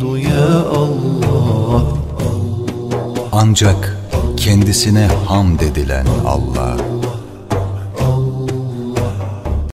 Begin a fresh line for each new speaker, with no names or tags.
oldu ya Allah.
Ancak kendisine ham dedilen Allah.